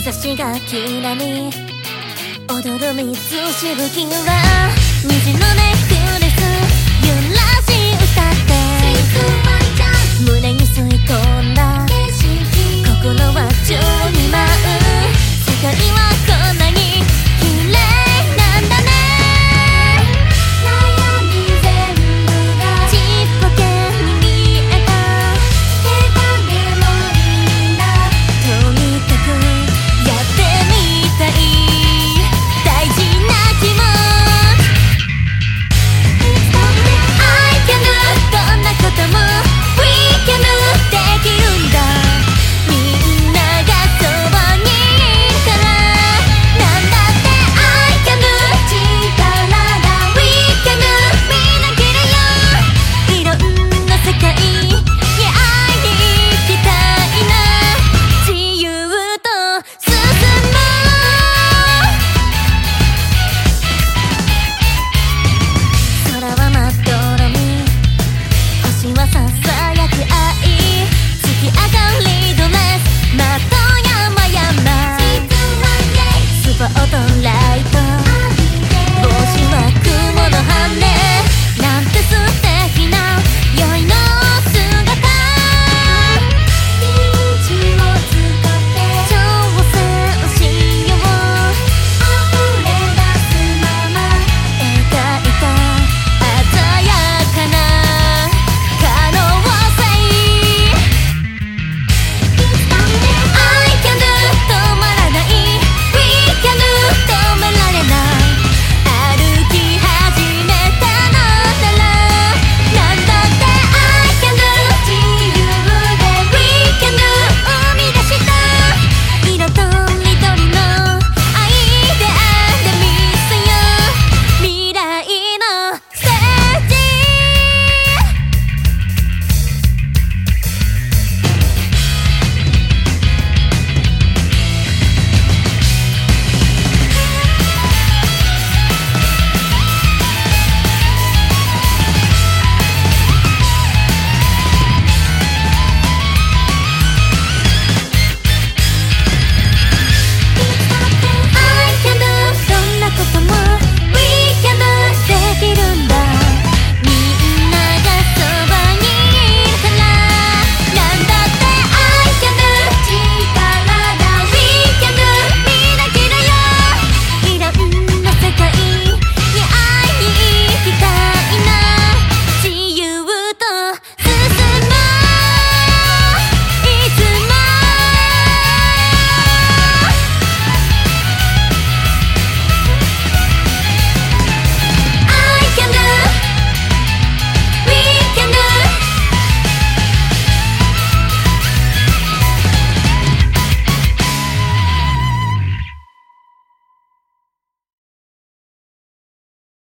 日差しがきらり踊る水しぶきは虹の音大人